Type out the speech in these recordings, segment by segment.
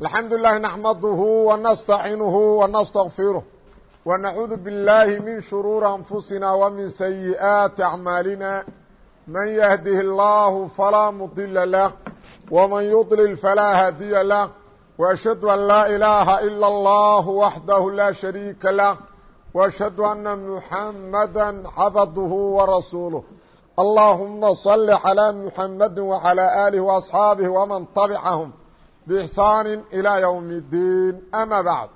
الحمد لله نحمده ونستعiنه ونستغفره ونعوذ بالله من شرور أنفسنا ومن سيئات أعمالنا من يهده الله فلا مضل له ومن يضلل فلا hاdي له وأشهد أن لا إله إلا الله وحده لا شريك له وأشهد أن محمدا عبده ورسوله اللهم صل على محمد وعلى آله وأصحابه ومن طبعهم bixsaani ilaa ywmi اddiin ama bacd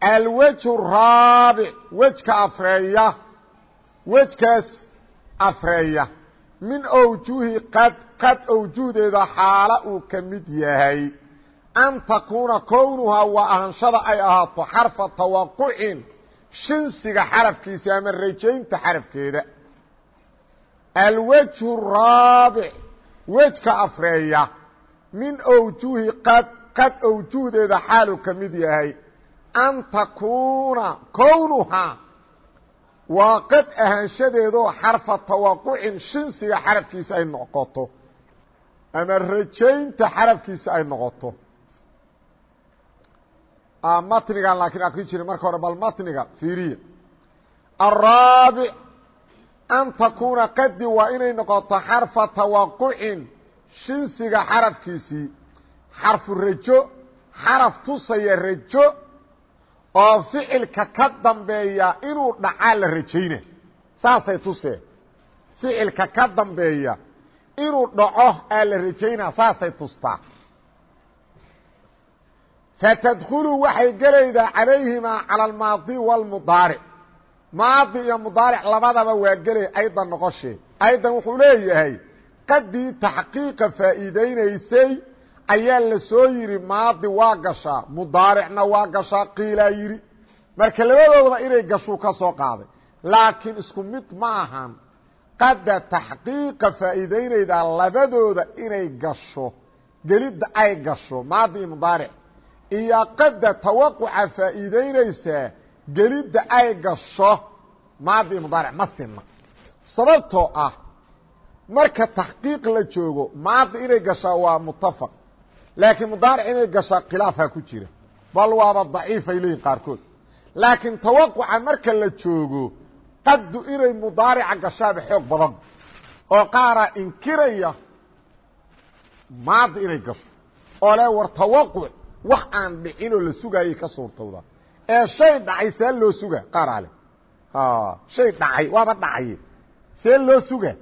alwejhu raabic wejka afreeya wejkaas afreeya min awjuhi qad qad awjuhdeeda xaala uu ka mid yahay an takuuna kownuhaa waa ahanshada ay ahaato xarfa tawaqucin shinsiga xarafkiisa ama rajaynta xarafkeeda alwejhu raabic wejka afreeya min awjuhi qad qad awjuhdeeda xaalu ka mid yahay an takuuna kownuhaa waa qad ahaanshadeedoo xarfa tawaqucin shinsiga xarafkiisa ay noqoto ama rajaynta xarafkiisa ay noqoto. Matnigan laakiin akri jiri marka hore bal matniga fiiriya. Araabic an takuuna qadi waa inay noqoto xarfa tawaqucin shinsiga xarafkiisii xarfu rajo xaraf tusaya rajo oo ficilka ka dambeeya inuu dhacaa la rajayna. Saasay tusee. Ficilka ka dambeeya inuu dhaco aa la rajaynaa saasay tustaa. Fatadkhulu waxay gelaydaa calayhimaa cala almaadi wاlmudaaric maadi iyo mudaaric labadaba waa gelay aydan noqoshee. Aydan wuxuu leeyahay qadii taxqiiqa faa'iidaynaysay ayaa la soo yidhi maadi waa gashaa mudaaricna waa gashaa qiilaa yidhi marka labadoodaba inay gashuu ka soo qaaday. Laakiin isku mid ma ahan qada taxqiiqa faa'iidaynaydaa labadooda inay gasho gelidda ay gasho maadi iyo mudaaric. Iyo qada tawaquca faa'iidaynaysaa gelidda ay gasho maadi iyo mudaaric ma sinna. Sababtoo ah marka taxqiiq la joogo maadi inay gashaa waa mutafaq laakiin mudaaric inay gashaa khilaafaa ku jira. Bal waaba daciifay leeyihiin qaarkood. Laakiin tawaquca marka la joogo qaddu inay mudaarica gashaaba xoog badan. Oo qaaraa inkiraya maadi inay gasho. Oo le war tawaquc wax aan dhicinoo la sugaayay ka suurtowda. Ee shay dhacay see loo suga qaaraa le shay dhacay waaba dhacay see loo suga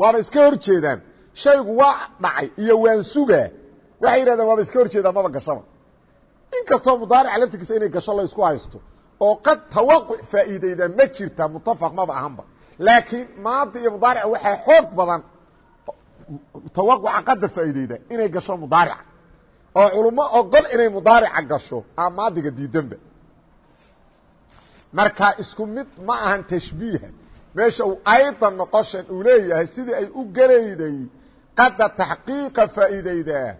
waaba iska hor jeedaan. Shaygu waa dhacay iyo waan sugaa waxay yidhahdeen waaba iska hor maba gashaba. In kastoo mudaarica inay gasho la haysto oo qad tawaquc faa'iidayda ma jirta mutafaq maba ahanba. Laakiin maadi iyo mudaarica waxaa xoog badan tawaquca qadda faa'iidayda inay gasho mudaarica. Oo culummo ogol inay mudaarica gasho aa maadiga diidanba. Marka isku mid ma ahan tashbiiha meesha uu aydan noqoshan uu leeyahay sidii ay u gelayday qadda taxqiiqa faa'iidaydaa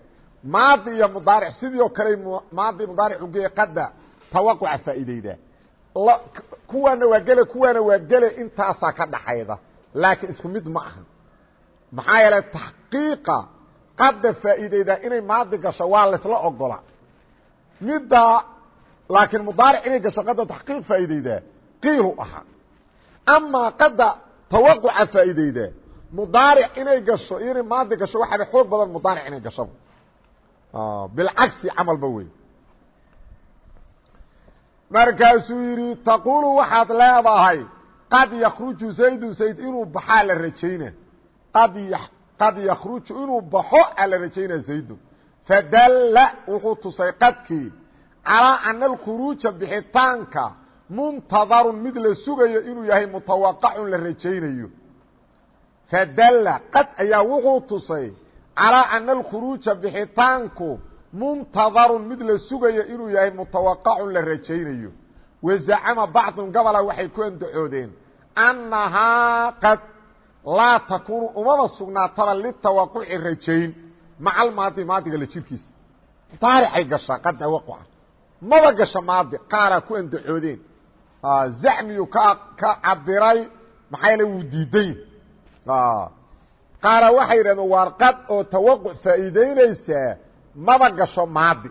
maadi iyo mudaaric sidii oo kale maadi mudaaric ugeeya qadda tawaquca faa'iidaydaa kuwaana waa gele kuwaana waa gele intaasaa ka dhaxayda laakiin isku mid ma ahan maxaa yeelay taxqiiqa qadda faa'iidaydaa inay maadi gasho waa laysla ogola. Midda laakiin mudaaric inay amaa qadda tawaquca faa'iidaydaa mudaaric inay gasho inay maadi gasho waxaaba xoog badan mudaaric inay gashaba bilcagsi camalba wey. Markaasuu yidhi taquulu waxaad leedahay qad yakruju zaydu zayd inuu baxaa la rajayna. Qad qad yakruju inuu baxo aa la rajaynaa zaydun fadalla wuxuu tusay qadkii calaa ana alkhuruuja bixitaanka muntadarun mid la sugayo inuu yahay mutawaqacun la rajaynayo. Fadalla qad ayaa wuxuu tusay calaa ana alkhuruuja bixitaanku muntadarun mid la sugayo inuu yahay mutawaqacun la rajaynayo. Wazacama bacdun gabola waxay ku andacoodeen annahaa qad laa takuunu umaba sugnaataba litawaquci rajayn. Maca almaadi maadiga la jirkiisa. Mudaaricay gashaa qad tawaquca maba gasha maadi qaaraa ku andacoodeen zacmiyu ka ka cabiray maxaa wuu diidan yahi qaara waxay yidhahdeen waarqad oo tawaquc faa'iideynaysaa maba gasho maadi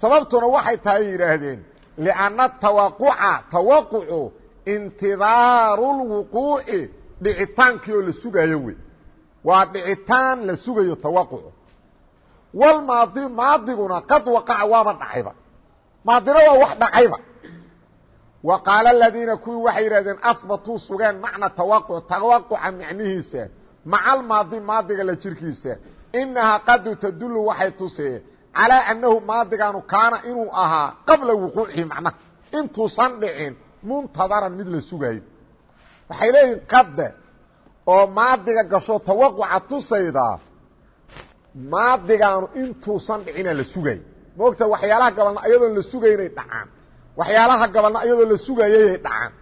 sababtuna waxay tahay yidhaahdeen lianna tawaquca tawaqucu intidaaru lwuquuci dhicitaankii oo la sugaayo wey waa dhicitaan la sugayo tawaqucu walmaadi maadiguna qad qaala aladiina kuwii waxay yidhahdeen ahbatuu sugeen macna tawaquc tawaquca macnihiisa maca almaadi maadiga la jirkiisa. Inahaa qadu tadulu waxay tusee calىa annahu maadigaanu kaana inuu ahaa qabla wuquucihi macnaha intuusan dhicin muntadaran mid la sugaayo waxay leeyihiin qadda oo maadiga gasho tawaquca tusayda maadigaanu intuusan dhicinaa la sugaayo moogta waxyaalaha gabalna ayadoon la sugaynay dhacaan waxyaalaha gabalna ayadoo la sugayayay dhacaan.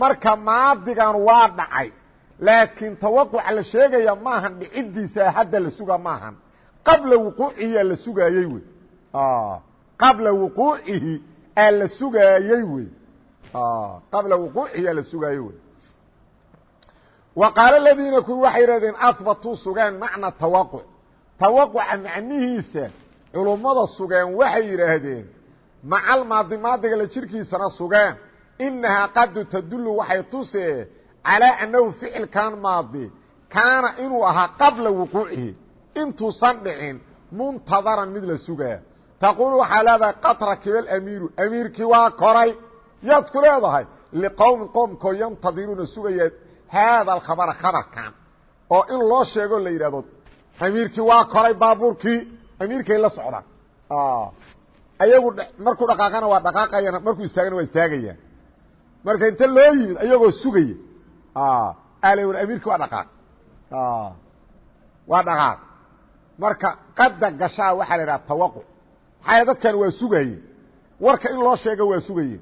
Marka maadigaanu waa dhacay laakiin tawaquca la sheegaya maahan dhiciddiisa hadda la suga maahan. Qabla wuquucihi aa la sugaayey wey. Qabla wuquucihi aa la sugaayey wey. Qabla wuquucihi aa la sugaayey wey. Wa qaala aladiina kuwi waxay yidhahdeen ahbatuu sugeen macna tawaquc tawaquca macnihiisa culummada sugeen waxay yidhaahdeen macal maadi la jirkiisana sugeen. Inahaa qadu tadulu waxay tusee calىa annahu ficilkan maadi. Kaana inuu ahaa qabla wuquucihi. Intuusan dhicin muntadaran mid la sugaa. Taquul waxaa leedahay qad rakiba amiiru amiirkii waa koray. Yaad ku leedahay liqowmin qowmkoo yantadiruuna sugaya haada alkhabara khabarkan. Oo in loo sheego la yidhahdo amiirkii waa koray baabuurkii amiirkay la socdaan ayagu markuu dhaqaaqana waa dhaqaaqayaan markuu istaagana waa istaagayaan. Marka inta loo yimid ayagoo sugaya al amiirkii waa dhaqaaq. Waa dhaqaaq. Marka qada gashaa waxaa la idhaha tawaquc maxaa dadkan waa sugaye warka in loo sheego waa sugaye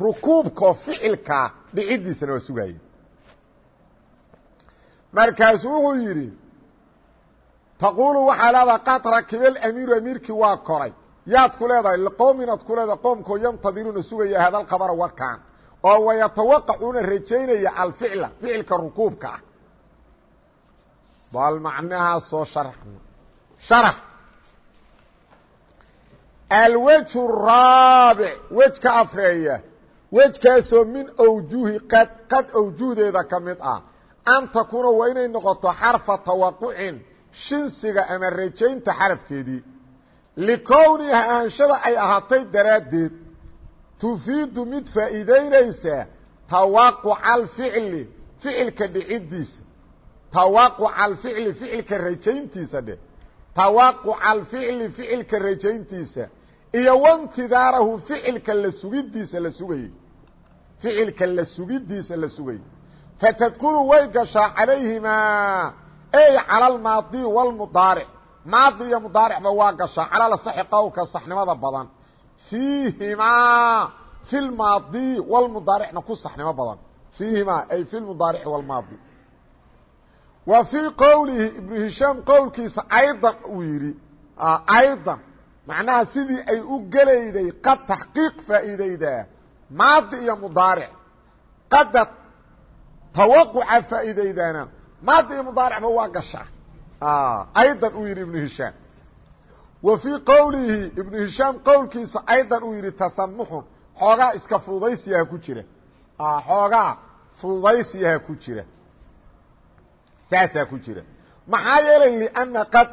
rukuubkao ficilkaa dhiciddiisana waa sugaye markaasu wuxuu yidhi taquulu waxaa leedahay qad rakiba alamiiru amiirkii waa koray yaad ku leedahay liqowmin ad ku leedahay qoomkoo yantadiruuna sugaya hada alkhabara warkaan. Oo wayatawaqacuuna rajaynaya alficla ficilka rukuubka ah. Bal macnahaa soo sharxna sharax alwejhu raabic wejka afreeya wejkaasoo min awjuhi qad qad awjuhdeeda ka ah. An takuuna waa inay noqoto xarfa tawaqucin shinsiga ama rajaynta xarafkeedii likowniha ahanshada ay ahaatay daraaddeed tufiidu mid faa'iidaynaysa tawaquca alficli ficilka dhiciddiisa tawaquca alficli ficilka rajayntiisa dheh tawaquca alficli ficilka rajayntiisa iyo wantidaarahu ficilka la sugiddiisa la sugayey ficilka la sugiddiisa la sugayey fatadkulu way gashaa calayhimaa ey cala almaadi wاlmudaaric maadi iyo mudaaricba waa gashaa cala lasaxi qowlka saxnimada badan. Fiihimaa fi lmaadi wاlmudaaricna ku saxnimo badan. Fiihimaa ay fi lmudaarici wاlmaadi wa fii qowlihi ibnu hishaam qowlkiisa aydan uu yidhi aydan. Macnaha sidii ay u gelayday qad taxqiiq faa'iideydaa maadi iyo mudaaric. Qada tawaquca faa'iideydaana maadi iyo mudaaricba waa gashaa Ah, aydan uu yidhi ibnu hishaam wa fii qowlihi ibnu hishaam qowlkiisa aydan uu yidhi tasamuxun xoogaa iska fududaysiyaha ku jira. Ah, xoogaa fududaysiyaha ku jira. Saasaa ku jira. Maxaa yeelay lianna qad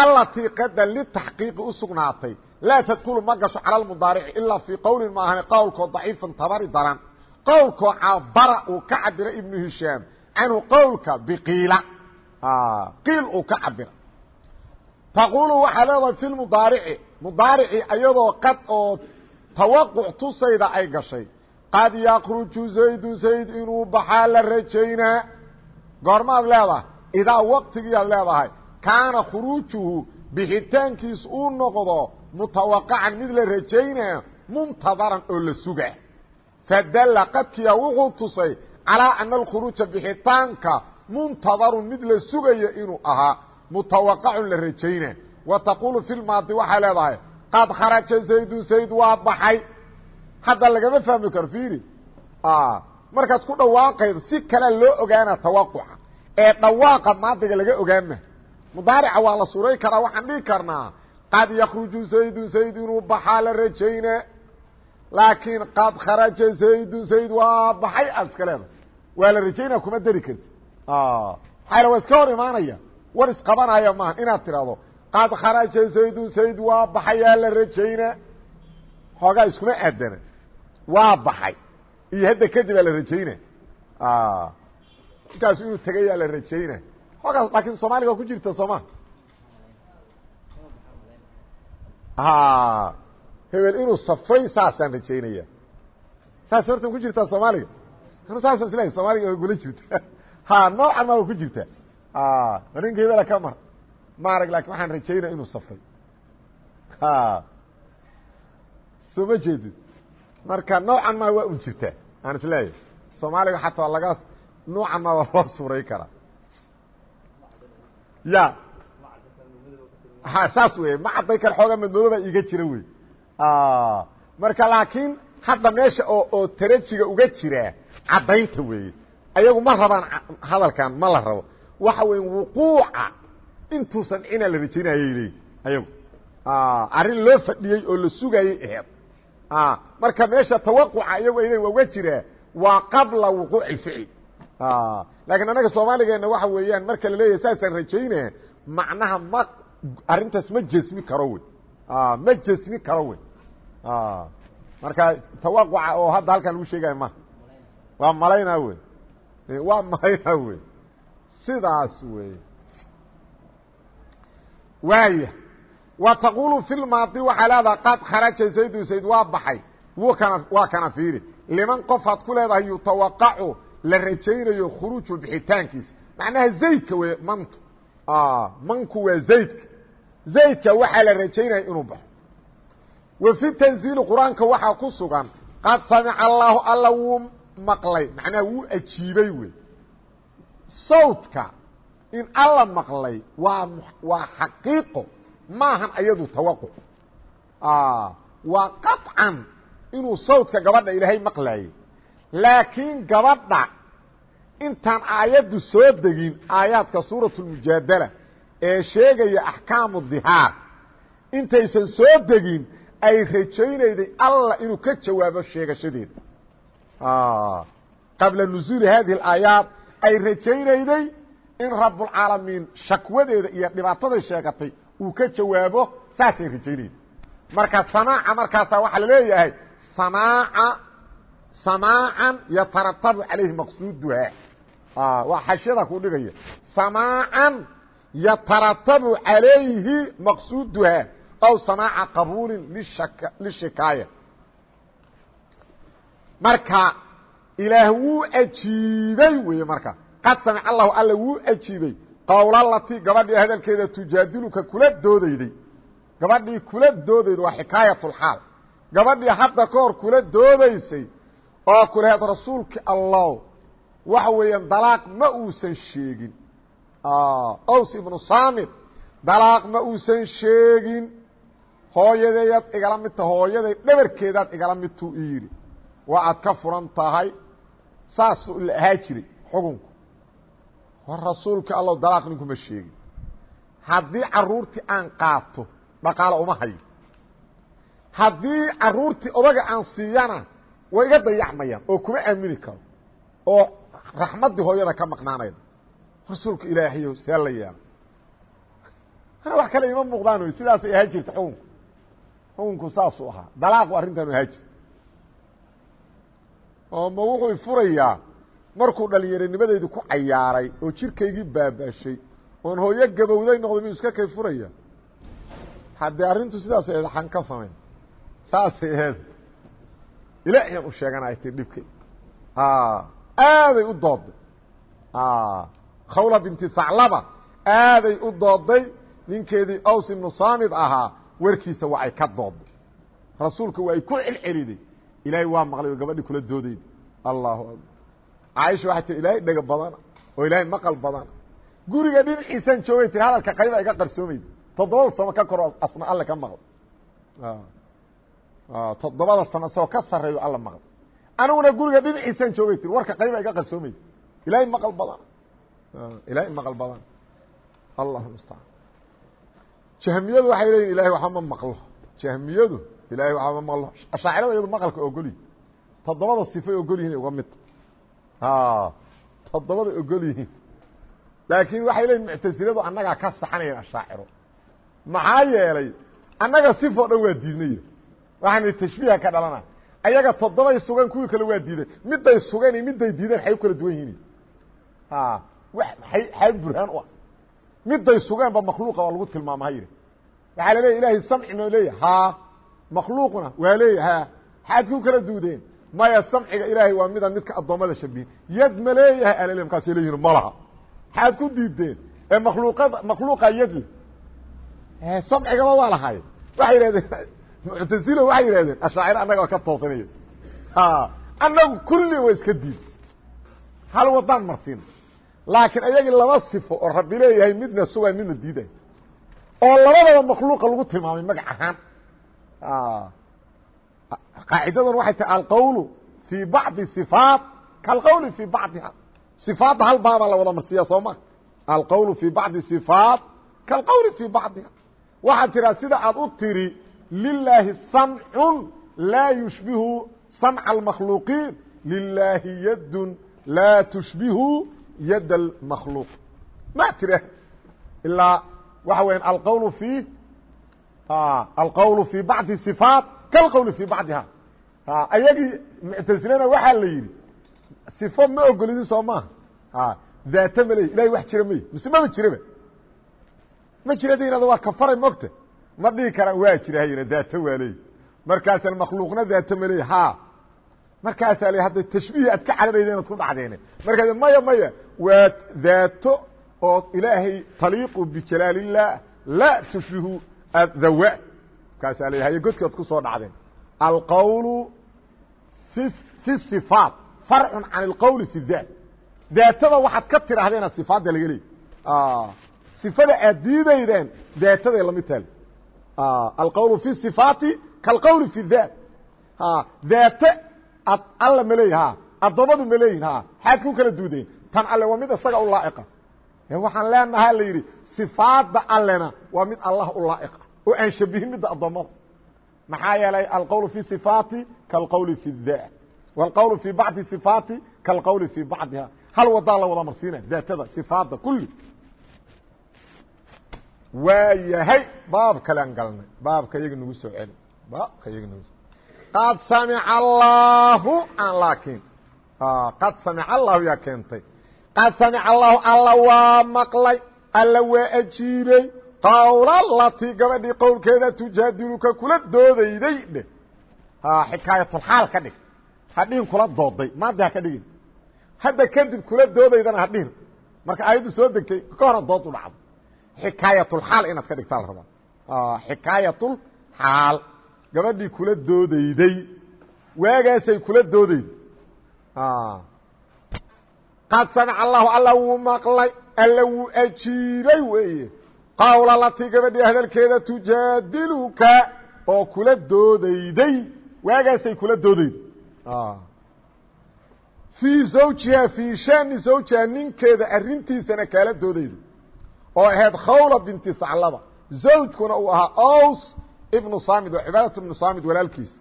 allatii qadda litaxqiiqi u sugnaatay. Laa tadkulu ma gasho cala almudaarici ilaa fii qowlin ma ahane qowlkoo daciifan tabari daran. Qowlkoo cabara uu ka cabira ibnu hishaam canhu qowlka biqiila qiil uu ka cabira taqulu waxaa leedahay fi mudaarici. Mudaarici ayadoo qad oo tawaquc tusayda ay gashay. Qad yakruju zaydu zayd inuu baxaa la rajaynaa goormaad leedahay? Idaa waqtigiiaad leedahay. Kaana khuruujuhu bixitaankiis uu noqdo mutawaqacan mid la rajaynaa muntadaran oo la suga. Fadalla qadkiya wuxuu tusay calaa ana alkhuruuja bixitaanka muntadarun mid la sugayo inuu ahaa mutawaqacun la rajaynaa wa taquulu fi lmaadi waxay leedahay qad kharaja zaydun zayd waa baxay. Hadda lagama fahmi karo fiiri. Markaad ku dhawaaqaydo si kalea loo ogaana tawaquca ee dhawaaqa maadiga laga ogaama mudaarica waa la suray karaa waxaan dhihi karnaa qad yakruju zaydun zayd inuu baxaa la rajayna laakiin qad kharaja zaydun zayd waa baxay aad iska leedahay. Waa la rajaynaa kuma deri karti maxaa waa iska hor imaanaya. War isqabanaya maaha inaad tidhahdo qad kharaja zaydun zayd waa baxayaa la rajayna. Xoogaa iskuma aadana. Waa baxay. Iyo hadda kadib aa la rajayna. Inkaasu inuu tegayaa la rajayna. Xoogaas laakiin soomaaliga ku jirta sooma. Hebel inuu safray saasaan rajaynaya. Saas hortan ku jirtaa soomaaliga. Saasaan islehay soomaaliga way gula jirta ha noocan ma wa ku jirta? Ninka hebela ka mar. Maarag laakiin waxaan rajaynaya inuu safray. Soo ma jeedid marka noocan ma waa un jirtaa aan isleeyahy soomaaliga xataa laga noocan ma waa loo suray karaa ya. Ha saas wey ma cadday kar xooga madmadooba iga jira wey marka laakiin hadda meesha oo oo tarajiga uga jira caddaynta weeye ayagu ma rabaan hadalkan ma la rabo. Waxa weya wuquuca. Intuusan cinaa la rajaynayay leeyiin ayagu. Arrin loo fadhiyey oo la sugayey aheed marka meesha tawaquca iyagu ay leyin waa uga jiraa waa qabla wuquuci اficil laakiin annaga soomaaligeena waxa weeyaan marka la leeyahay saasaan rajayna macnaha ma arrintaas ma jesmi karo wey ma jesmi karo wey marka tawaquca oo hadda halkan lagu sheegaya ma. Waa malaynaa wey waa malaynaa wey sidaas wey waaya. Wa taqulu fi lmaadi waxaa leedaha qad kharaja zaydun zayd waa baxay. Wuu kana waa kana fiiri. Liman qofaad ku leedahay yutawaqacu la rajaynayo khuruuju bixitaankiisa. Macnaha zaydka wey mantu. Manku waa zaydka. Zaydka waxaa la rajaynaya inuu baxo. Wa fi tanziili qur'aanka waxaa ku sugan qad samica allaahu alla wuu maqlay macnaha wuu ajiibay wey sawdka in alla maqlay waa waa xaqiiqo maahan ayadu tawaquc waa qaطcan inuu sawdka gabadha ilaahay maqlaayey laakiin gabadha intaan aayaddu soo degin aayaadka suuraة اmujaadala ee sheegaya axkaamu dihaar intaysan soo degin ay rajaynayday allah inuu ka jawaabo sheegashadeeda qabla nuzuuli hadihi اaayaat ay rajaynayday in rabulcaalamiin shakwadeeda iyo dhibaataday sheegatay uu ka jawaabo saasay rajaynayday marka samaaca markaasaa waxaa la leeyahay samaaca samaacan yataratabu calayhi maqsuuduha waa xashiyada ku dhigaya samaacan yataratabu calayhi maqsuuduha aw samaaca qabuulin lishikaaya marka ilaah wuu ajiibay wey marka. Qad samic allahu alla wuu ajiibay. Qowlalati gabadhii hadalkeeda tujaadiluka kula doodayday. Gabadhii kula doodayda waa xikaayatulxaal gabadhii hadda ka hor kula doodaysay oo kulaheed rasuulka allah waxa weeyaan dalaaq ma uusan sheegin. Ows ibnu saamit dalaaq ma uusan sheegin. Hooyadeeyaad igala midta hooyaday dhabarkeedaad igala midtuu i yidhi waa aad ka furan tahay saasuu ahaa jiray xukunku war rasuulka allow dalaaq ninkuma sheegin haddii caruurtii aan qaato dhaqaalo uma hayo haddii caruurtii odaga aan siiyana way iga dayacmayaan oo kuma aamini karo oo raxmaddii hooyada ka maqnaanayda rasuulka ilaahayo see la yeela ana wax kale ima muuqdaan sidaasay ahaa jirta xukunku xukunku saasuu ahaa dalaaqu arrintaanu ahaa jirta oo ma wuxuu ifurayaa markuu dhallinyaronimadeydii ku cayaaray oo jirkaygii baabaashay oon hooyo gabowday noqday miyuu iska kay furaya. Haddee arrintu sidaasay ahed xan ka samayn. Saasay aheed. Ilaahiyaan u sheeganaya ti dhibkay. Aaday u dooday khawla binti thaclaba aaday u dooday ninkeedii aws ibnu saamid ahaa warkiisa waa ay ka dooday rasuulka waa ay ku celceliday ilaahay waa maqlay oo gabadhii kula doodayda allahu akbar. Caaisha waxay tii ilaahay dhega badana oo ilaahay maqal badana guriga dhinaciisaan joogay tii hadalka qayba iga qarsoomayda toddobada sano ka koro asna alle ka maqlo. Toddobada sano isagoo ka sarreeyo alla maqlo. Aniguna guriga dhinaciisaan joogay tii warka qayba iga qarsoomayda ilaahay maqal badan. Ilaahay maqal badan. Allah mustacaan jahmiyadu waxay leeyihiin ilahay waxba ma maqlo. Jahmiyadu ilahay ma ashaacirada iyadu maqalka ogolyihin toddobada sifay ogol yihiin uga mid toddobada ogol laakiin waxay leeyihiin muctasiladu annagaa ka saxanayan ashaaciro. Maxaa yeelay annaga sifo dhan waa diidnay. Waxaana tashbiiha ka dhalana. Ayaga toddobay sugan kuwii kale waa diiday. Midday sugeen iyo midday diideen xay u kala duwan yihiin. Xay burhaan u ah. Midday sugeenba makhluuqa waa lagu tilmaama ha yidhi waxaa la leeya ilahay samci leeyahy ha makhluuqna waa leeya ha xaad ku kala duudeen. Maya samciga ilaahay waa midaan midka addoommada shabihin yad ma leeyahay alale markaasay leeyihiin ma laha. Xaad ku diideen ee makhluuqada makhluuqa yad le samcigaba waa lahay waxay yidhahdeen muctasilo waxay yidhahdeen ashaacir annaga ka toosanaya annagu kulli waa iska diid hal wadaan marsiina laakiin ayagii laba sifo oo rabbi leeyahay midna sugaa midna diiday. Oo labadaba makhluuqa lagu tilmaamay magac ahaan qaacidadan waxay tahay alqowlu fii bacdi sifaat kalqowli fii bacdiha sifaadda hal baabaa la wada marsiiya soo ma alqowlu fii bacdi sifaat kalqowli fii bacdiha waxaad tiraa sida aad u tiri lilaahi samcun laa yushbihu samca almakhluuqiin lilaahi yaddun laa tushbihu yad almakhluuq ma tira ilaa waxa weya alqowlu fii alqowlu fii bacdi صifaat kalqowli fii bacdiha ayagii muctasilena waxaa la yidhi sifo ma ogolidin soo maaha daata ma leey ilahay wax jira may mise maba jiraba ma jira da yihahdo waa kafaray mogta ma dhihi karaan waa jira hayna daata waa leey markaasaan makhluuqna daata ma leey ha markaasaa la hadda tashbiih aad ka cararayda inaad ku dhacdeene markaas maya maya waa daato oo ilaahay taliiqu bijalaal illah laa tushbihu adhawa markaasaa la haye godkood ku soo dhacdeen alqowlu fi fi صifaat farcu can اlqowli fi daat daatada waxaad ka tidhahdeena sifaadda laga leey sifada aad diidaydeen daataday lamid tahay alqowlu fi صifaati kalqowli fi daat daate ad alla ma leeyi ha addoommadu ma leeyihin ha xaad ku kala duudeen tan alle waa mid isaga u laa'iqa waxaan leenaha la yidhi sifaadda allena waa mid allah u laa'iqa oo aan shabihin midda addoommada maxaa yeelay alqowlu fi sifaati kalqowli fi daat wاlqowlu fi bacdi sifaati kalqowli fi bacdiha. Hal wadaa la wada marsiinaya daatada sifaadda kulli. Waa baab kalean galnay. Baabka iyaga nagu soo celi baabka iyaga nagu qad samica allaahu aan laakiin ah, qad samica allahu yaa keentay. Qad samica allaahu alla waa maqlay. Alla waa ajiibey qawla latii gabadhii qowlkeeda tujaadiluka kula doodayday dheh. Xikaayatulxaal ka dhig. Hadhihin kula dooday maanta ha ka dhigin. Hadda kadib kula doodaydana hadhihin marka aayaddu soo degtay ka hora dood u dhacdo. Xikaayatulxaal inaad ka dhigtaa la rabaa xikaayatulxaal gabadhii kula doodayday. Waagaasay kula doodayday. Qad samica allahu alla wuu maqlay alla wuu ajiibay weeye qawla latii gabadhii hadalkeeda tujaadiluka oo kula doodayday. Waagaasay kula doodayday? Fii zawjiha fii shani zawjiha ninkeeda arrintiisana kaala doodayday oo ahayd khawla binti saclaba. Zawjkuna uu ahaa aws ibnu samid oo cibaadat ibnu samid walaalkiisa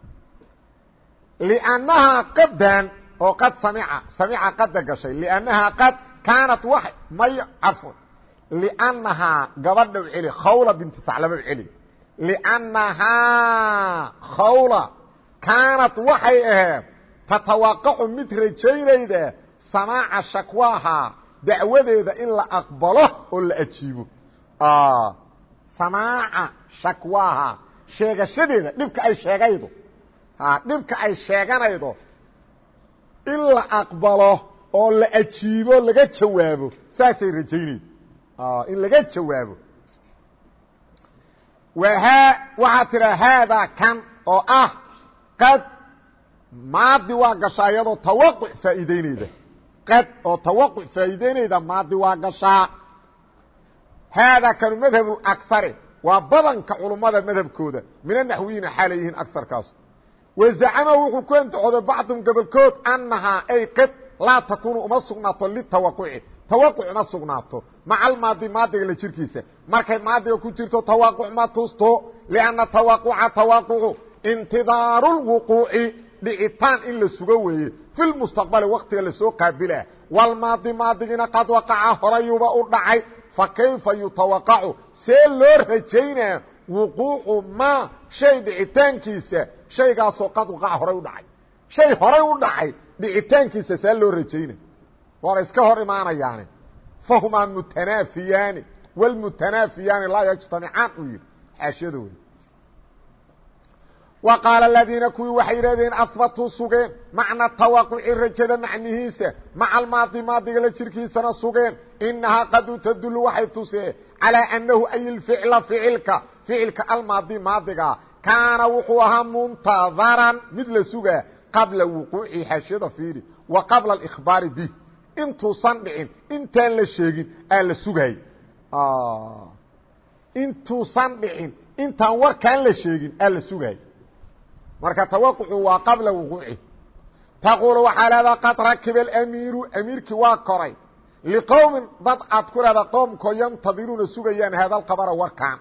liannahaa qadan oo qad samica samica qada gashay. Liannahaa qad kaanat wa may cafwan لأنhaa gabadha u celi khawla binti saclaba u celi لأnnahaa khawla kaanat waxay ahayd tatawaqacu mid rajaynayda samaaca shakwaahaa dacwadeeda in la aqbalo oo la ajiibo samaaca shakwaahaa sheegashadeeda dhibka ay sheegaydo dhibka ay sheeganaydo in la aqbalo oo la ajiibo laga jawaabo saasay rajaynayda in laga jawaabo waxaa tira haadaa kan oo ah qad maadi waa gashaa tawaquc faa'iideyneyda qad oo tawaquc faa'iideyneyda maadi waa gashaa haadaa kanu madhabu akari waa badanka culummada madhabkooda min anaxwiyiina xaalay yihiin agarkaas wazacama wuxuu ku antacooday bacdum gobolkood annahaa ay qad laa takuunu uma sugnaato litawaquci tawaquc ma sugnaato. Maca almaadi maadiga la jirkiisa. Markay maadiga ku jirto tawaquc ma tusto lianna tawaquca tawaqucu intidaaru lwuquuci dhicitaan in la sugo weeye. Fi lmustaqbali waktiga la soo qaabilah walmaadi maadigina qad waqaca horayuba u dhacay. Fa kayfa yutawaqacu? See loo rajaynaa wuquucu ma shay dhicitaankiisa shaygaasoo qad waqaca horay u dhacay. Shay horay u dhacay dhicitaankiisa see loo rajayna waana iska hor imaanayaani. Fahumaa mutanaafiyaani wlmutanaafiyaani laa yajtamicaan uu yihi xaashiyada wey wa qaala aladiina kuwii waxay yidhahdeen ahbatuu sugeen. Macna tawaquci rajada macnihiisa. Maca almaadi maadiga la jirkiisana sugeen. Inahaa qad tadulu waxay tusee calaa annahu ay ilficla ficilka. Ficilka almaadi maadigaa kaana wuxuu ahaa muntadaran mid la sugaa qabla wuquuci xaashiyada fiiri wa qabla alikhbaari bih intuusan dhicin intaan la sheegin aa la sugaay intuusan dhicin intaan warkaan la sheegin aa la sugaay marka tawaqucu waa qabla wuquuci. Taquulu waxaa leedaa qad rakiba alamiiru amiirkii waa koray. Liqowmin dad aad ku leeda qoomkoo yantadiruuna sugayaan haada alkhabara warkaan.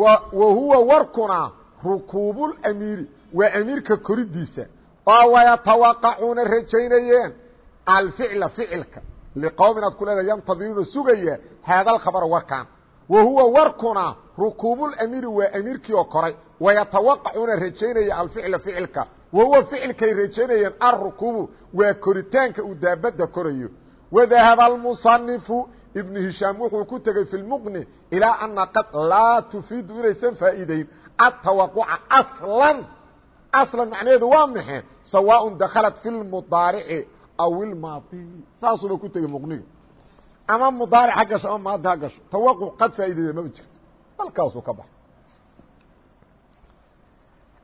Wa huwa warkuna rukuubulamiiri waa amiirka koridiisa oo wayatawaqacuuna rajaynayeen alficla ficilka liqowmin aad ku leeda yantadiruuna sugaya haada alkhabara warkaan wa huwa warkuna rukuubulamiiri waa amiirkii oo koray wayatawaqacuuna rajaynaya alficla ficilka wa huwa ficilkay rajaynayeen alrukuubu waa koritaanka uu daabadda korayo wadahaba almusanifu ibnu hishaam wuxuu ku tegey fi lmuqni ilaa ana qad laa tufiidu inaysan faa'iideyn atawaquca aslan aslan macnaheedu waa maxe sawaaء dakhalat fi lmudaarici aw ilmaadi saasuba ku tegey muqniga ama mudaaric ha gasho ama maadi ha gasho tawaquc qad faa'ideeda maba jirto ka baxa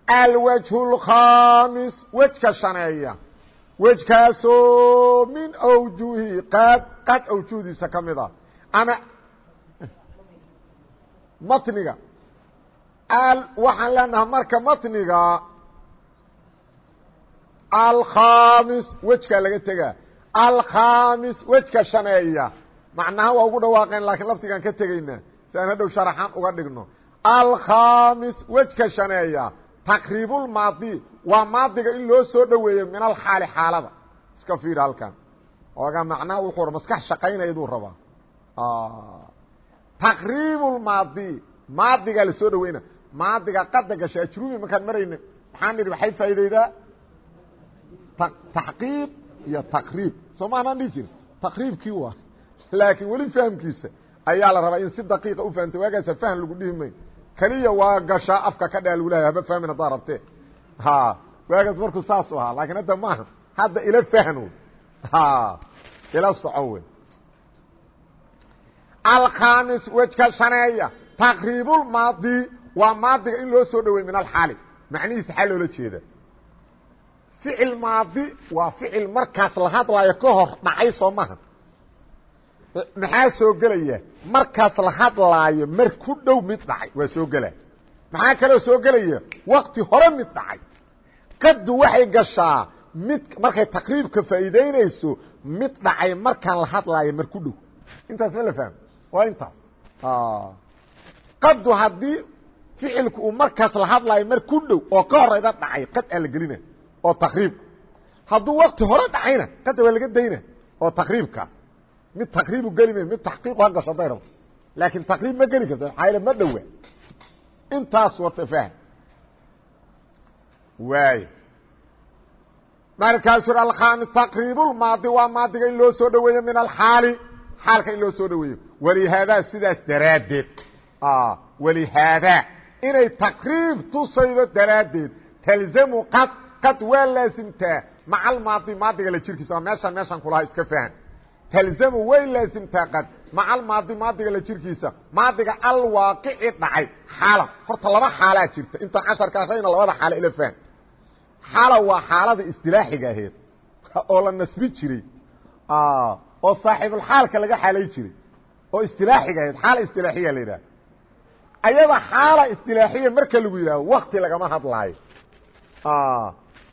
alwajhu اlkhaamis wejka shaneeya wejkaasoo min awjuhi qaad qad awjuhdiisa ka mid ah ama waxaan leenaha marka matniga alkhaamis wejkaa laga tegaa. Alkhaamis wejka shaneeya. Macnaha waa ugu dhawaaqeen lakiin laftigaan ka tegayna. Si aan hadhow sharaxaan uga dhigno. Alkhaamis wejka shaneeya. Taqriibulmaadi waa maadiga in loo soo dhoweeyo min alxaali xaalada. Iska fiir halkan. Oga macnaha wuxuu maskax shaqaynayduu rabaa. Taqriibulmaadi maadigaa la soo dhaweyna maadiga qada gasha ajruumi markaan marayna maxaan nidhi waxay taxqiiq iyo taqriib soo maanaan dhihi jiri taqriibkii waa laakiin weli fahamkiisa ayaa la rabaa in si daqiiqa u fahamta waagaasa fahm lagu dhihi mayn keliya waa gashaa afka ka dhaa lagu lehay haba fahmin haddaa rabtee ha waagaas markuu saas u ahaa lakiin hadda maaha hadda ila fahno ha ila soco wey alkhamis wejka shaneeya taqriibulmaadi waa maadiga in loo soo dhawey min alxaali macnihiisa xaa loola jeeda ficil maadi waa ficil markaas la hadlaayo ka hor dhacay soo maha. Maxaa soo gelaya? Markaas la hadlaayo mar ku dhow mid dhacay waa soo gela. Maxaa kaloo soo gelaya? Wakti hore mid dhacay. Qadu waxay gashaa mid markay taqriibka faa'iideynayso mid dhacay markaan la hadlaayo mar ku dhow. Intaas ma la fahmo? Waa intaas. Qadu haddii ficilku uu markaas la hadlaayo mar ku dhow oo ka horeyda dhacay qad aa la gelina oo taqriib hadduu wakti hore dhacayna qada waa laga dayna oo taqriibka mid taqriibu geli may mid taxqiiqu ha gasho day rabto laakiin taqriib ma geli karta maxaa yale ma dhowa intaas warta fahm waay. Markaasuu alkhami taqriibulmaadi waa maadiga in loo soo dhoweeyo min alxaali. Xaalka in loo soo dhoweeyo. Walihaadaa sidaas daraaddeed. Walihaadaa inay taqriib tusaydo daraaddeed. Talzamu qad qad waa laasimtaa maca almaadi maadiga la jirkiisa meeshaan meeshaan kulahaa iska fahan talzamu way laasimtaa qad maca almaadi maadiga la jirkiisa maadiga alwaaqici dhacay xaala. Horta laba xaalaa jirta. Intaan casharka akrayna labada xaalo ila fahm xaala waa xaalada istilaaxiga aheed oo la nasbi jiray. Oo saaxiibulxaalka laga xaalay jiray oo istilaaxiga aheyd xaala istilaaxiya la yidhaha ayada xaala istilaaxiya marka lagu yidhahdo wakti lagama hadlaayo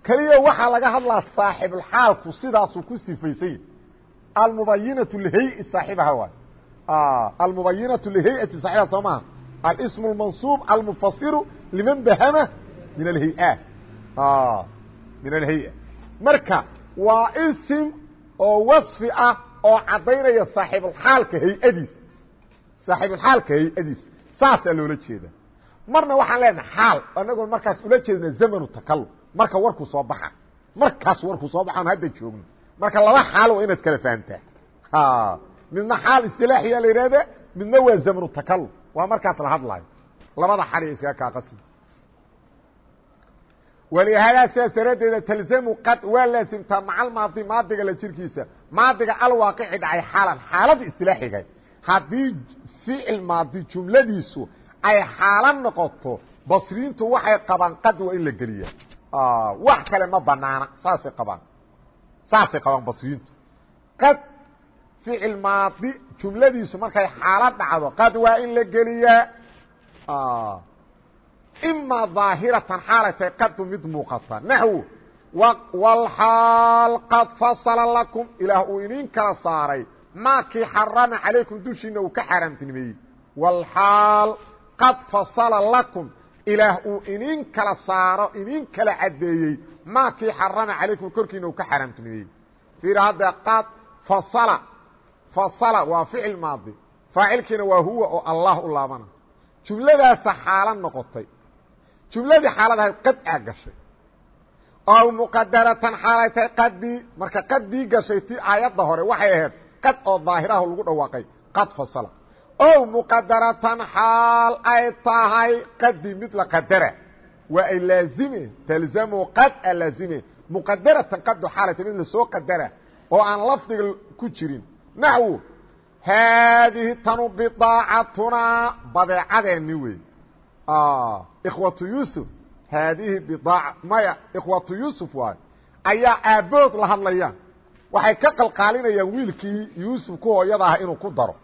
keliya waxaa laga hadlaa saaxibulxaalku sidaasuu ku sifaysay. Almubayinatu lhay saaxibaha waay. Almubayinatu lihayati saaxibaha soo maha alsm اmansuub almufasiru liman bahama min alhay min alhay marka waa isim oo wasfi ah oo caddaynaya saaxiibulxaalka hay'adiisa saaxiibulxaalka hay'adiisa saasaa loola jeeda marna waxaan leenahay xaal anagoo markaas ula jeedna zamanu takalum marka warku soo baxa markaas warku soo baxaan hadda joogno. Marka laba xaal waa inaad kala fahamtaa midna xaal istilaaxiya la yidhahda midna waa zamnu takalum waa markaas la hadlayo. Labada xal iyo iskaga kaa qasmi walihaada sidaas daraaddeeda talzamu qad waa laasimtaa macal maadi maadiga la jirkiisa. Maadiga alwaaqici dhacay xaalan xaalada istilaaxiga haddii ficil maadi jumladiisu ay xaalan noqoto basriintu waxay qabaan qad waa in la geliya wax kale ma banaana saasay qabaan saasay qabaan basriintu qad ficil maadi jumladiisu markay xaalad dhacdo qad waa in la geliyaa ima ظaahiratan xaalay qadu mid muuqata naxw wlxaal qad fasala lakum ilaah uu idin kala saaray maakii xarama calaykum dushiina uu ka xaaraamtinimeeyey wlxaal qad fasala lakum ilaah uu idin kala saaro idin kala caddeeyey maakii xarama calaykum korkiina uu ka xaaraamtinimeeyey fiir hadda qad fasala fasala waa ficil maadi faacilkiina waa huwa oo allah u laabana. Jumladaasa xaala noqotay. Jumladii xaalad ahayd qad aa gashay. Ow muqadaratan xaalay tahay qadii marka qadii gashay ti aayadda hore waxay ahayd qad oo daahiraha lagu dhawaaqay qad fasala ow muqadaratan xaal ay tahay qadii mid la qadara waa ay laazime talzamu qad a laazime muqadaratan qado xaalay tahay mid la soo qadara oo aan lafdiga ku jirin. Naxwu haadihi tanu bidaacatunaa badeecadeeni wey ikhwatu yuusuf haadihi bidaaca maya ikhwatu yuusuf waay ayaa aabbood la hadlayaan waxay ka qalqaalinayaan wiilkii yuusuf ku hooyada ah inuu ku daro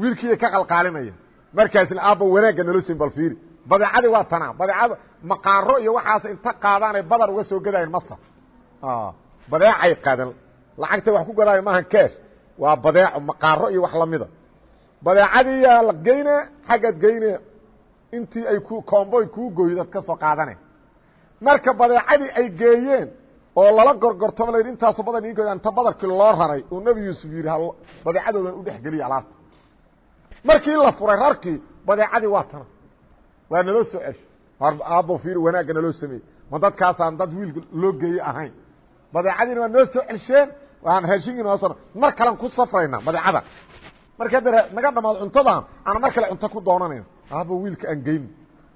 wiilkiiyay ka qalqaalinayaan markaasna aabba wanaagga nalo sin bal fiiri. Badeecadii waa tanaa. Badeecada maqaaro iyo waxaas inta qaadaanay badar uga soo gadaayan masar badeecay qadan lacagtay wax ku gadaayo maaha kesh waa badeeco maqaaro iyo wax lamida badeecadii yaa la geyne xaggaad geyne. Intii ay ku koomboy kuu goydad ka soo qaadane. Marka badeecadii ay geeyeen oo lala gorgortamo la yidhi intaasu badan ii goyda inta badarkii loo raray uu nebi yuusuf yidhi badeecadoodan u dhex geliya alaabta markii la furay rarkii badeecadii waa tana. Waa naloo soo cesho aabbo fiir wanaagga naloo sameeyey. Ma dadkaasaan dad wiil loo geeye ahayn. Badeecadiina waa noo soo cesheen waan raashinki noo soo mar kalean ku safrayna badeecada. Marka hadda naga dhamaad cuntadan aan mar kale cunto ku doonanayna aaba wiilka aan geyni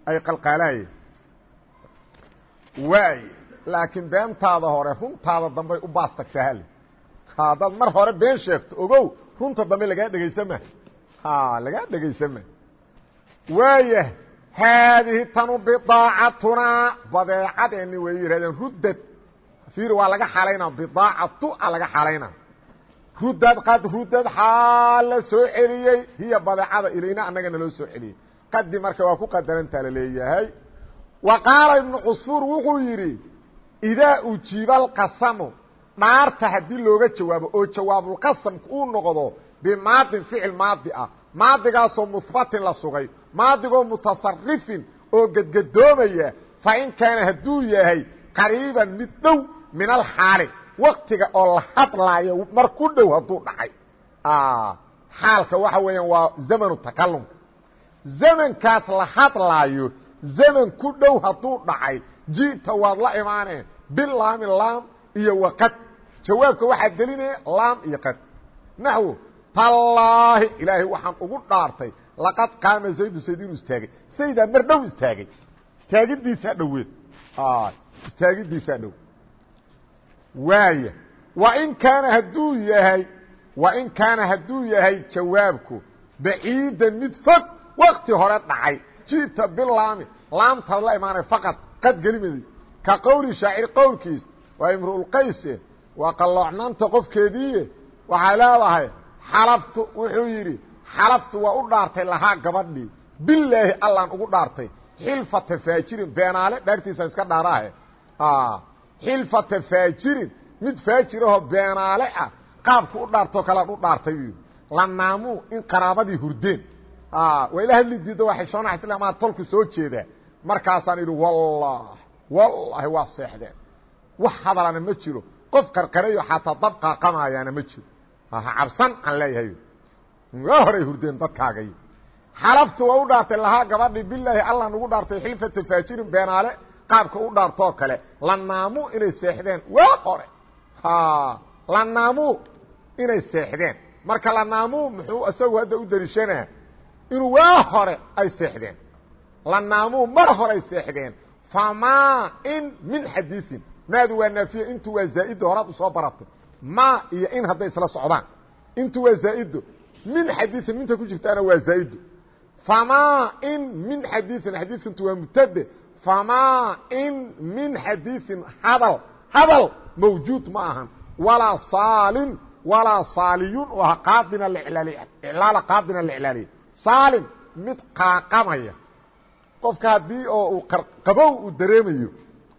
ay qalqaalaayeen waay. Laakiin beentaada hore runtaada dambay u baas tagtaa hale haddaad mar hore been sheegto ogow runta dambe lagaa dhegaysama lagaa dhegaysama waaya haadihi tanu bidaacatunaa badeecadeeni way yihahdeen ruddad fiir waa laga xalaynaa bidaacatu a laga xalaynaa rudad qad rudad xaal la soo celiyey hiya badeecada ilayna annagana loo soo celiyey. Qadi marka waa ku qadarantaa la leeyahay wa qaala ibnu cusfuur wuxuu yidhi idaa ujiiba alqasamu dhaarta haddii looga jawaabo oo jawaabulqasamka uu noqdo bimaadin ficil maadi ah maadigaasoo muhbatin la sugay maadigoo mutasarifin oo gedgadoomaya fa in kaana hadduu yahay qariiban mid dhow min alxaali waktiga oo la hadlaayo mar ku dhow hadduu dhacay xaalka waxa weeyaan waa zamanu takalumka zamankaas la hadlaayo zaman ku dhow hadduu dhacay ji'ta waad la imaaneen bilaami laam iyo waqad jawaabka waxaad gelinaya laam iyo qad naxwo tallaahi ilaahay waxaan ugu dhaartay laqad qaama zaydu zayd inuu istaagay. Saydaa mar dhow istaagay. Istaagidiisaa dhoweed. Istaagidiisaa dhow waaya wain kaana hadduu yahay wain kaana hadduu yahay jawaabku baciidan mid fog wakti hore dhacay. Ji'ta bilaami laamtaad la imaanay faqad qad gelimadi ka qowli shaacir qowlkiis waa imruulqayse waa qalloocnaanta qofkeediiye waxay leedahay xalaftu wuxuu yidhi xalaftu waa u dhaartay lahaa gabadhii. Bilaahi allaan ugu dhaartay. Xilfata faajirin beenaale dhaartiisa iska dhaaraahe. Xilfata faajirin mid faajirahoo beenaale ah qaabku u dhaartoo kalean u dhaartay buu yidhi. Lanaamuu in qaraabadii hurdeen. Waa ila hadli diiddo waa xishoona isla maa tolku soo jeedaa. Markaasaan idhi wallah wallaahi waa seexdeen. Wax hadalana ma jiro. Qof qarqarayo xataa dab qaaqamayaana ma jiro cabsan aan leeyahay. Waa horay hurdeen dadkaagay. Xalaftu waa u dhaartay lahaa gabadhii bilaahi allah nagu dhaartay xilfata faajirin beenaale qaabka u dhaartoo kale. Lanaamu inay seexdeen waa hore. Lanaamu inay seexdeen. Marka lanaamu muxuu isagu hadda u dariishanaa inuu waa hore ay seexdeen. Lanaamu mar hore ay seexdeen. Famaa in min xadiiin maadu waa naafiye intu waa zaaido horaad u soo baratay ma iyo in hadday isla socdaan. Intu waa zaaido min xadiiin minta ku jirtaana waa zaaido famaa in min xadiiin xadiiintu waa mubtade famaa in min xadiiin hadal. Hadal mawjuud ma ahan. Walaa saalin walaa saaliyun oo aha qaadina laala qaadina liclaaliya saalim mid qaaqamaya. Qofka haddii oo uu qabow uu dareemayo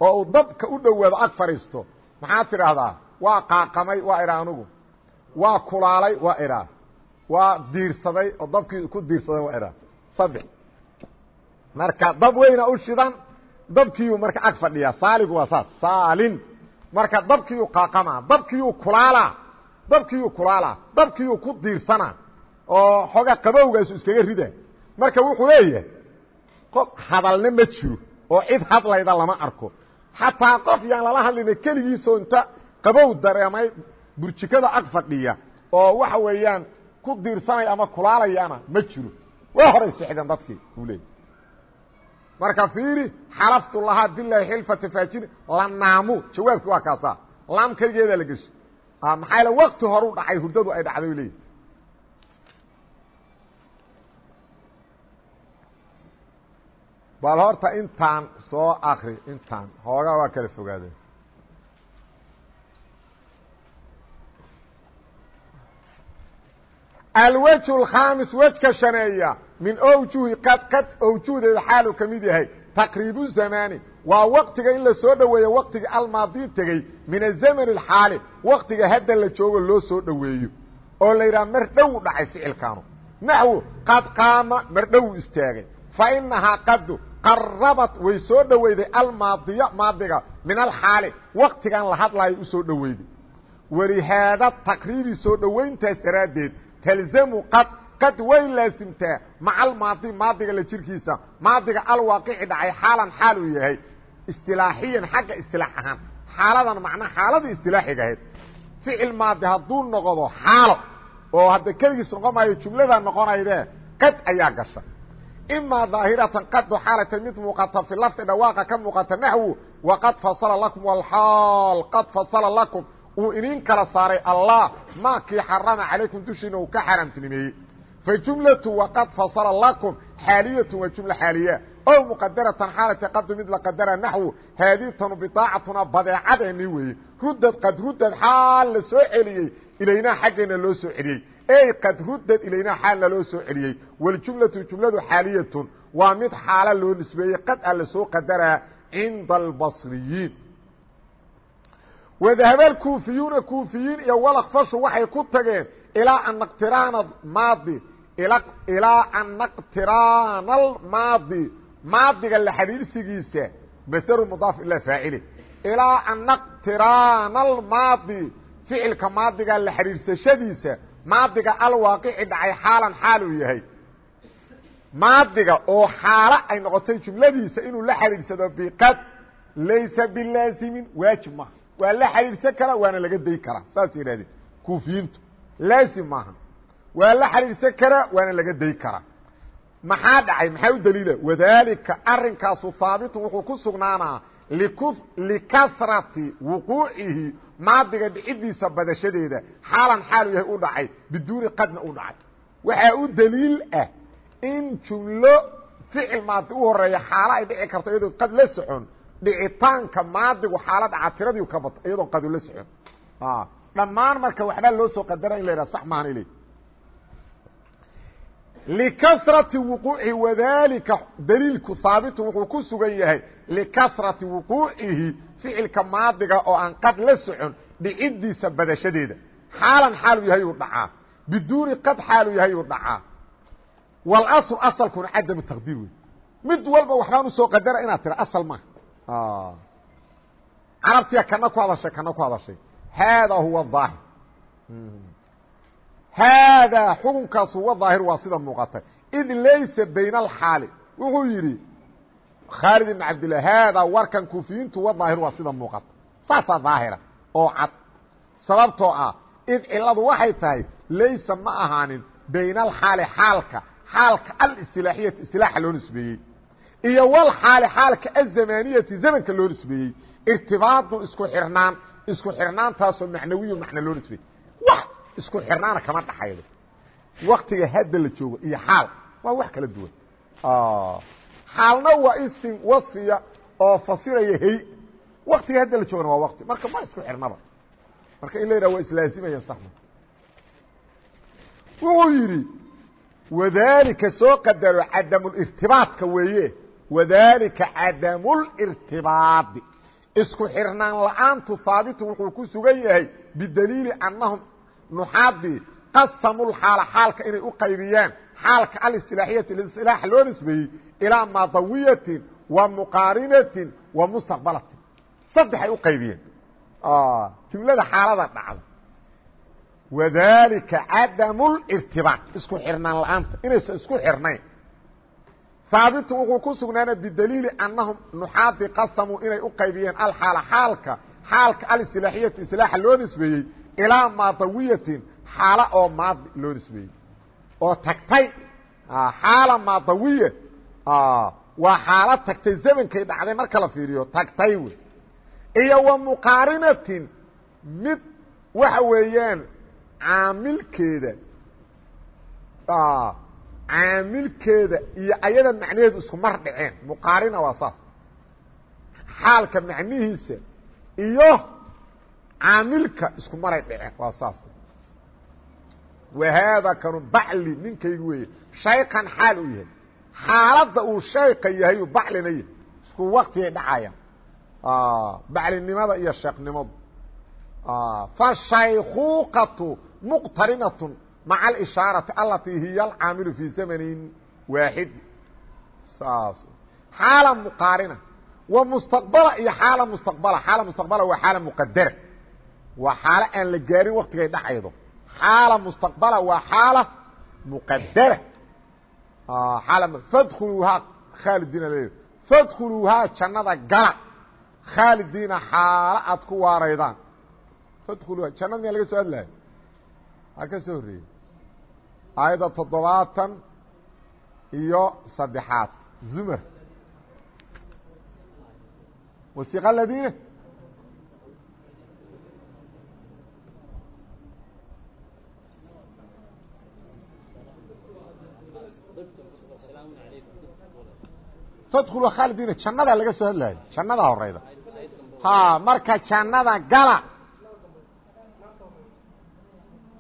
oo uu dabka u dhowaado ag fadhiisto maxaa tidhaahdaa waa qaaqamay waa idha anugu. Waa kulaalay waa idhaa waa diirsaday oo dabkii ku diirsaday waa idhaa saddex. Marka dab weyna u shidan dabkiiyuu marka ag fadhiyaa. Saaligu waa saas. Saalin. Marka dabkiiyuu qaaqamaa dabkiiyuu kulaalaa dabkiiyuu kulaalaa dabkiiyuu ku diirsanaa oo xoogaa qabowgaasu iskaga rida marka wuxuu leeyahay qof hadalna ma jiro oo cid hadlayda lama arko. Xataa qof yaan lala hadlina keligiisoo inta qabow dareemay burjikada ag fadhiya oo waxa weeyaan ku diirsanaya ama kulaalayaana ma jiro. Waa horay sexdeen dadkii uu leeyahy marka fiiri xalaftu lahaa bilaahi xilfata faajin lanaamu jawaabki waa kaasaa. Laam keligeedaa la gesho maxaa yaele wakti horu dhacay hurdadu ay dhacday u leeyahy bal horta intaan soo akri intaan hoogaa waa kala fogaadeen alwجه الkhaamis wejka shaneeya min awjuhi qad qad awjuhdeeda xaalu ka mid yahay taqriibu zamani waa waqtiga in la soo dhoweeyo waqtiga almaadi tegey min azamn اxaali waqtiga hadda la joogo loo soo dhoweeyo oo la yidhaha mar dhow dhacay ficilkaanu naxwu qad qaama mar dhow istaagay fainahaa qadu qarabat way soo dhoweyday almaadiya maadiga min alxaali waqtigan la hadlayo u soo dhoweyday walihaada taqriibi soo dhowayntaas daraaddeed talzamu qad qad way laasimtaa maca almaadi maadiga la jirkiisa. Maadiga alwaaqici dhacay xaalan xaal uu yahay. Istilaaxiyan xagga istilaax ahaan. Xaaladan macnaa xaaladii istilaaxiga ahayd. Ficil maadi hadduu noqdo xaalo oo hadda keligiis noqon maayo jumladaa noqonaydee qad ayaa gasha. Imaa daahiratan qadu xaalatay mid muuqata fi lafdi dhawaaqa ka muuqata naxwu waqad fasala lakum wlxaal qad fasala uu idin kala saaray allah ma kii xarama calaykum dushiina uu ka xaaraamtinimeeyey fajumlatu waqad fasala lakum xaaliyatu waa jumla xaaliya. Ow muqadaratan xaalata qadu mid la qadara naxwu haaditanu bidaacatuna badeecadeeni weeye. Rudad qad rudad xaal la soo celiyey ilaynaa xaggeena loo soo celiyey. Ey qad rudad ilaynaa xaalna loo soo celiyey. Waljumlatu jumladu xaaliyatun waa mid xaalo loo nisbeeyey qad a soo qadaraa cinda albasriyiin wadahaba alkuufiyuuna kuufiyiin iyo walakfashu waxay ku tageen ilaa ana qtiraana maadi ilaa ana qtiraana almaadi maadiga la xidhiirsigiisa masdaru mudaaf ilaa faacili. Ilaa ana qtiraana almaadi ficilka maadiga la xidhiirsashadiisa maadiga alwaaqici dhacay xaalan xaal uu yahay. Maadiga oo xaalo ay noqotay jumladiisa inuu la xidhiirsado biqad laysa bilaazimin waajib maha waa la xidhiidhsan karaa waana laga day karaa. Saas yidhahdeen. Kuufiyiintu. Laazim maaha. Waa la xidhiidhsan karaa waana laga day karaa. Maxaa dhacay? Maxaa u daliila? Wadaalika arinkaasu haabitun wuxuu ku sugnaanaa likasrati wuquucihi maadiga dhicidiisa badashadeeda. Xaalan xaalu yahay u dhacay biduuni qadna u dhacay. Waxaa u daliil ah in jumlo ficil maadi u horreeya xaalo ay dhici karto iyadoo qad la socon dhicitaanka maadigu xaalada catiradiiu ka bata iyadoo qadulo socon ah, dhammaan marka waxbaa loo soo qadara in la yidhaha sax maana ile likasrati wuquucihi wadalika daliilku haabitun wuxuu ku sugan yahay likasrati wuquucihi ficilka maadiga oo aan qad la socon dhicidiisa badashadeeda. Xaalan xaaluu yahay uu dhacaa biduuni qad xaaluu yahay uu dhacaa. Walaslu asalkuna cadamu taqdiir wey mid walba waxbaan u soo qadara inaad tira asal maaha carabtiya kana ku hadashay kana ku hadashay haadaa huwa aahir haadaa xukunkaas huwa daahir waa sida muuqatay id laysa bayna alxaali wuxuu yidhi khaalid ibn cabdillah haadaa warkan kuufiyiintu huwa daahir waa sida muuqata saasaa daahira oo cad sababtoo ah id ciladu waxay tahay laysa ma ahaanin bayna alxaali xaalka xaalka alistilaaxiyati istilaaxa loo nisbeeyey iyo walxaali xaalka azamaaniyati zamanka loo nisbeeyey. Irtibaadun isku xirnaan isku xirnaantaasoo macnawiyu macna loo nisbeeyey. Wax isku xirnaana kama dhaxaydo. Waktiga hadda la joogo iyo xaal waa wax kala duwan. Xaalna waa isim wasfiya oo fasiraya hey waktiga hadda la joogana waa wakti marka ma isku xirnaba. Marka in la yidhaha waa islaasimaya saxma wuxuu yidhi wadalika soo qadaro cadamulirtibaadka weeye wadalika cadamulirtibaadi isku xirnaan la'aantu haabitu wuxuu ku sugan yahay bidaliili annahum nuxaadii qasamulxaala xaalka inay u qaybiyaan xaalka alistilaaxiyati istilaaxa loo nisbeeyey ilaa maadawiyatin wa muqaarinatin wa mustaqbalatin. Saddexay u qaybiyeen. Jumlada xaalada dhacda. Wadalika cadamu lirtibaaq isku xirnaan la'aanta inaysan isku xirnayn haabitu wuxuu ku sugnaana bidaliili annahum nuxaadi qasamuu inay u qaybiyeen alxaala xaalka xaalka alistilaaxiyati isilaaxa loo nisbeeyey ilaa maadawiyatin xaalo oo maadi loo nisbeeyey. Oo tagtay xaala maadawiya waa xaalo tagtay zamankay dhacday marka la fiiriyo tagtay wey. Iyo wa muqaarinatin mid waxa weeyaan caamilkeeda caamilkeeda iyo ayada macnaheedu isku mar dhaceen muqaarina waa saas. Xaalka macnihiisa iyo caamilka isku maray dhaceen waa saas. Wahaada kanu bacli ninkaygu weeye. Shaykan xaal u yahay. Xaaladda uu shayka yahay baclina yahay. Isku waktigay dhacayaan. Baclinimada iyo sheeknimadu fashaykuuqatu muqtarinaة maca اishaaraةi alatii hiya alcaamilu fii zamanin waaxidi saas xaala muqaarina wa mustaqbala iyo xaala mustaqbala xaala mustaqbala waa xaala muqadara waa xaalo aan la gaarin waktigay dhacaydo xaala mustaqbala waa xaala muqadara aal fadkhuluuhaa khaalidiina l fadkhuluuhaa jannada gala khaalidiina xaalo aad ku waaraydaan fadkhuluuha jannada miyaa laga soo hadlayo aa ka soo horreeyey aayadda toddobaatan iyo saddexaad. Zumar. Wasiqa aladiina fadkhulu khaalidiina jannadaa laga soo hadlayo jannadaa horeyda. Ha marka jannada gala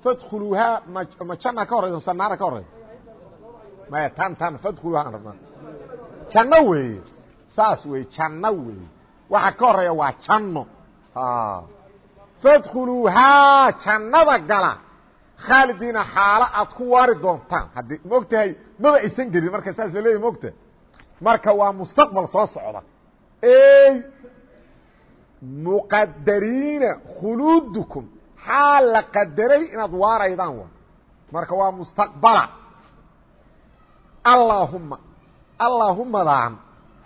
fadkhuluuhaa ma janna ka horeysa mse naara ka horeysa maya tan tan fadkhuluuhaa aan rabnaa. Janno weeye saas weeye janno weeye waxa ka horreeya waa janno fadkhuluuhaa jannada gala. Khaalidiina xaalo aad ku waari doontaan. Haddii maog tahay maba aysan gelin marka saas la leeyahy mogta marka waa mustaqbal soo socda. Ey muqadariina khuluudukum xaal la qadaray inaad waaraydaan wa? Marka waa mustaqbala. Allaahuma allaahumadaan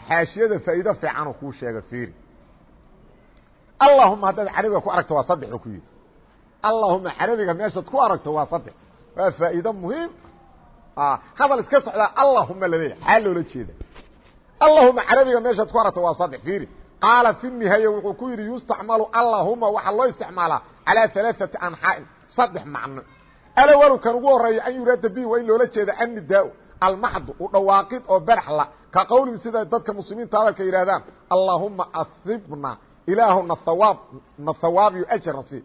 xaashiyada faa'iido fiicanoo kuu sheega fiiri. Allahuma haddaad carabiga ku aragto waa saddex oo ku yidhi allahuma carabiga meeshaad ku aragto waa saddex. Waa faa'iido muhiim hadal iska socdaa allahuma laleeyahy xaal loola jeeda. Allahuma carabiga meeshaad ku aragto waa saddex fiiri. Qaala fi nihaaya wuxuu ku yidhi yustacmalu allahuma waxaa loo isticmaalaa calىa alaaثati anxaa'in saddex macno alawalu kan ugu horreeya an yuraada bihi waa in loola jeeda annidaa almaxdu u dhawaaqid oo beraxla ka qowlihim sida dadka muslimiinta hadalka yidhahdaan allaahuma asibna ilaahu na hawaab na hawaabiyo ajarna sii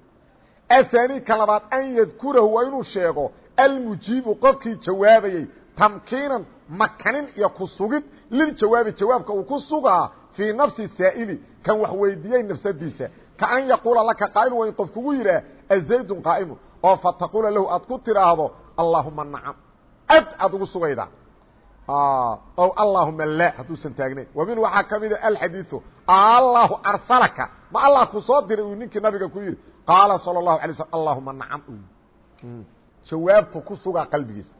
ahaani ka labaad an yadkurahu waa inuu sheego almujiibu qofkii jawaabayey tamkiinan makanin iyo ku sugid liljawaabi jawaabka uu ku sugaa fii nafsi saa'ili kan wax weydiiyey nafsadiisa kaan yaquula laka qaa'il wayn qof kugu yidhaah azaydun qaa'imun. Oo fataquula lahu aad ku tidhaahdo allaahuma nacam. Ad aad ugu sugaydaa ow allaahuma laa hadduusan taagnayn wa min waxaa ka mida alxadiiu allaahu arsalaka. Ma allah ku soo diray uu ninkii nabiga ku yidhi. Qaala sal اlahu alay slm allahuma nacam hmm. jawaabtu ku sugaa qalbigiisa.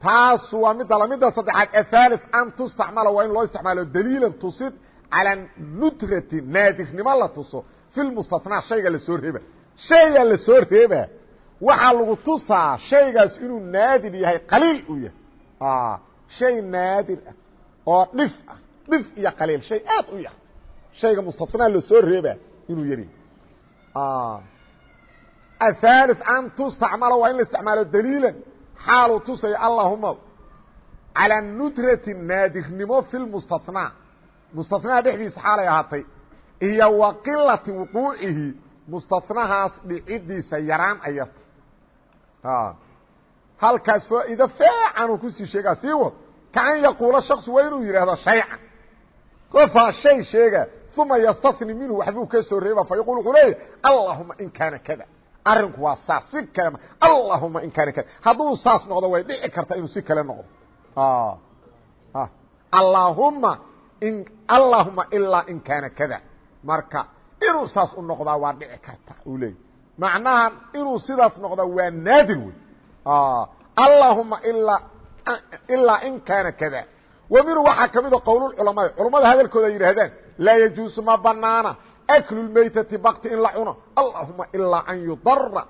Taasu waa midda lamidda saddexaad ahalis an tustacmala waa in loo isticmaalo daliilan tusid calaa nutrati naadirnimo la tuso fi lmustathnaa shayga la soo reeba shayga la soo reeba waxaa lagu tusaa shaygaas inuu naadir yahay qaliil uu yahay shay naadir ah oo dhif ah dhif iyo qaliil shay aad u yahay shayga mustathnaa la soo reeba inuu yari ahalis an tustacmala waa in la isticmaalo daliilan xaaluu tusaya allahuma calaa nudrati naadirnimo fi lmustathnaa mustathnaa dhexdiisa xaalay ahaatay iyo wa qilati wuquucihi mustathnahaas dhicidiisa yaraan ayarta halkaas faa'iido fiican uu ku sii sheegaa sii wad kaan yaquula shaksu waa inuu yidhaahdo shaycan. Qofaa shay sheega uma yastani minhu waxbuu ka soo reeba fa yaqul wuxuu leeyahy allahuma in kaana kada. Arinku waa saas si kale allahuma in kaana kada. Hadduu saas noqdo way dhici kartaa inuu si kale noqdo. Allahuma allahuma ilaa in kaana kada. Marka inuu saas u noqdaa waa dhici karta uu leeyay macnaha inuu sidaas noqda waa naadir wey allahuma ilaa ilaa in kaana kada. Wa minhu waxaa ka mida qowlulculamaai culammada hadalkooda ay yidhaahdaan laa yajuusu ma banaana aklu lmaytati bakti in la cuno. Allahuma ilaa an yudara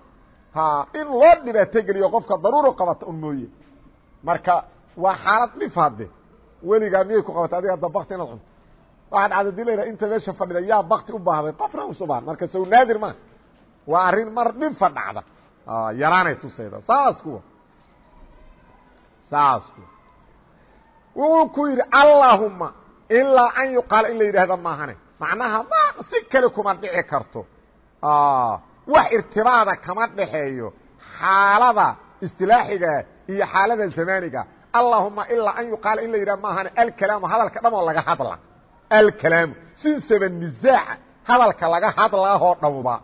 in loo dhibaato geliyo qofka daruuro qabata un mooye. Marka waa xaalad dhif hadde weligaa miyay ku qabata adiga hadda bakti inaad cunto waxaad cadadi layha inta meesha fadhida yaa bakti u baahday. Qofna usu baahan marka sow naadir maa waa arrin mar dhifa dhacda yaraanay tusayda saas kuwa saas kuwa wuxuu ku yidhi allahuma ilaa an yuqaala in la yidhaahda maahane. Macnaha ma si kale kuma dhici karto. Wax irtibaada kama dhaxeeyo xaalada istilaaxiga iyo xaalada zamaaniga allahuma ilaa an yuqaala in la yidhahda maahane alkalaamu hadalka dhamoo laga hadla. Alkalaamu sinsaba nisaaca hadalka laga hadlaahoo dhowba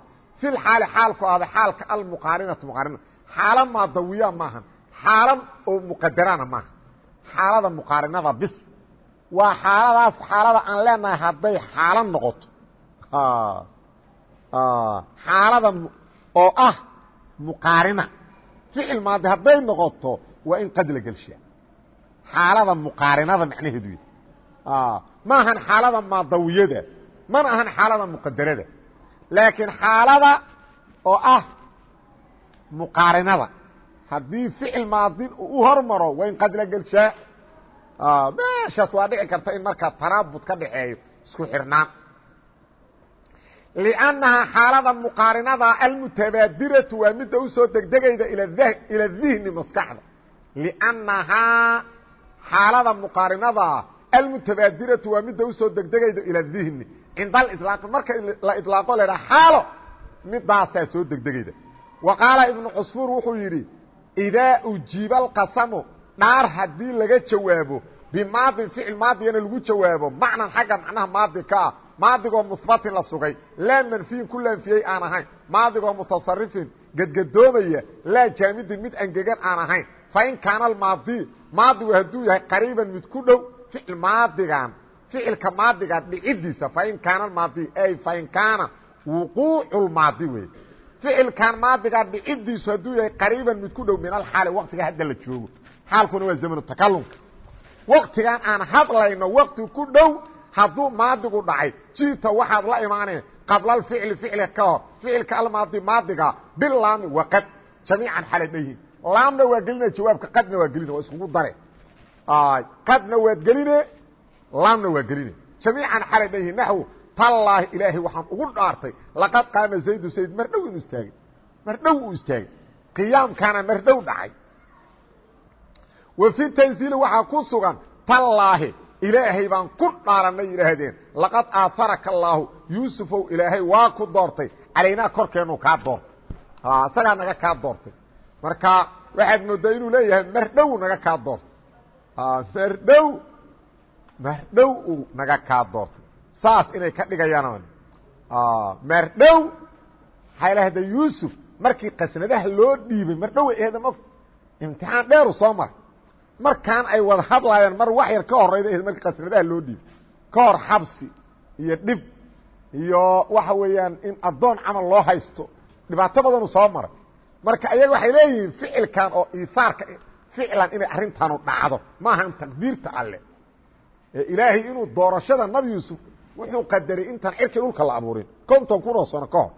fi lxaali xaalku ahda xaalka almuqaarinatu muqaarina xaalo maadawiya maahan. Xaalo oo muqadarana maaha xaalada muqaarinada bis. Waa xaaladaas xaalada aan leenahay hadday xaalo noqoto. Xaalada oo ah muqaarina. Ficil maadi hadday noqoto waa in qad la gelshaa xaalada muqaarinada macnaheedu y ma ahan xaalada maadawiyada mana ahan xaalada muqadarada laakiin xaalada oo ah muqaarinada haddii ficil maadin u hormaro waa in qad la gelshaa meeshaas waa dhici karta in markaa taraabud ka dhaxeeyo isku xirnaan لأnnahaa xaalada muqaarinada almutabaadiratu waa midda usoo degdegayda ila dihni maskaxda لأnnahaa xaalada muqaarinada almutabaadiratu waa midda u soo degdegayda ila dihni cinda aliطlaaqi marka la iطlaaqo la haha xaalo midaasaa soo degdegayda. Wa qaala ibnu cusfuur wuxuu yidhi idaa ujiiba alqasamu dhaar haddii laga jawaabo bimaadin ficil maadigana lagu jawaabo macnan xagga macnaha maadi ka ah maadigoo muhbatin la sugay laa manfiyin ku laanfiyey aan ahayn maadigoo mutasarifin gedgadoomaya laa jaamidin mid angegan aan ahayn fain kaana almaadi maadigu hadduu yahay qariiban mid ku dhow ficil maadigan ficilka maadiga dhicidiisa fain kaana maadi ay fain kaana wuquucu lmaadi wey ficilkan maadigaa dhicidiisu hadduu yahay qariiban mid ku dhow min alxaali waqtiga hadda la joogo xaalkuna waa zamanu takalumka waqtigan aan hadlayno waqti ku dhow hadduu maadigu dhacay jiita waxaad la imaaneen qabla alficli ficli ka hor ficilka almaadi maadiga bilaami waqad jamiican xalay dhayihin laamna waa gelina jawaabka qadna waa gelina waa iskugu dare. Qadna waad geline laamna waa geline. Jamiican xalay dhayihin naxwu tallaahi ilaahay waxaan ugu dhaartay laqad qaama zaydu zayd mar dhow inuu istaagay mar dhow uu istaagay. Qiyaamkaana mar dhow dhacay. Wa fi tanziili waxaa ku sugan tallaahi ilaahay baan ku dhaaranay yidhaahdeen laqad aaharaka allaahu yuusufow ilaahay waa ku doortay calaynaa korkeennu kaa doortay. Isagaa naga kaa doortay marka waxaad moodaa inuu leeyahay mar dhow naga kaa doortay. Mar dhow mar dhow uu naga kaa doortay. Saas inay ka dhigayaan mar dhow haylahda yuusuf markii qasnadaha loo dhiibay mar dhow ahda ma imtixaan dheeru soo maray. Markaan ay wada hadlaayeen mar wax yar ka horayda ahd markii qasnadaha loo dhiibay. Ka hor xabsi iyo dhib iyo waxa weeyaan in addoon camal loo haysto. Dhibaato badanu soo maray marka ayaga waxay leeyihiin ficilkan oo iisaarka ficlan inay arrintaanu dhacdo. Maahan taqdiirta alle. Ilaahay inuu doorashada nabi yuusuf wuxuu qadaray intaan cirkii dhulka la abuurin. Konton kun oo sano ka hor.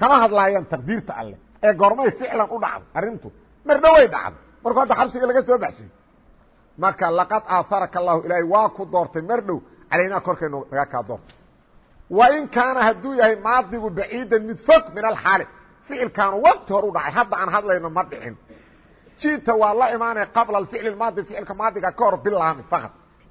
Kama hadlaayaan taqdiirta alle. Ee goormay ficlan u dhacdo arrintu. Mar dhoway dhacdo. Markuu hadda xabsiga laga soo baxshay. Marka laqad aaharaka allahu ilaahay waa ku doortay mar dhow. Calaynaa korkaynu naga kaa doortay. Wain kaana hadduu yahay maadigu baciidan mid fog min alxaali ficilkaanu wakti hor u dhacay. Hadda aan hadlayno ma dhicin. Jita waa la imaanaya qabla alficli maadi ficilka maadiga ka hor bilaami faqad.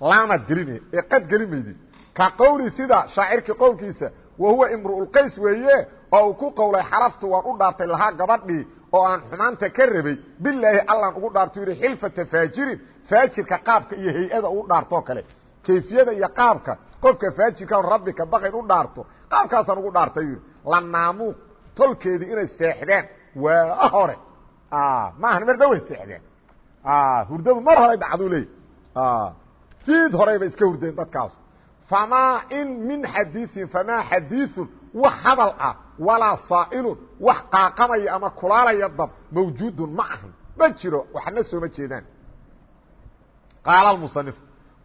Laamaad gelinaya ee qad geli maydi ka qowli sida shaacirkii qowlkiisa wa huwa imru'ulqays weeye oo uu ku qowlay xaraftu waan u dhaartay lahaa gabadhii oo aan xumaanta ka rabay. Bilaahi allaan ugu dhaarto yidhi xilfata faajirin faajirka qaabka iyo hay'ada uu dhaartoo kale. Kayfiyada iyo qaabka qofka faajirka rabbi ka baqayn u dhaarto qaabkaasaan ugu dhaartay yidhi la naamuu tolkeedii inay seexdeen. Waa hore. Maahan mar dhaway seexdeen. Hurdadu mar horay dhacduu leey. Fiid horeyba iska hurdeen dadkaas famaa in min xadiiin famaa xadiiثun wax hadal ah walaa saa'ilun wax qaaqamaya ama kulaalaya dab mawjuudun ma ahan. Ma jiro waxna sooma jeedaan. Qaala musanif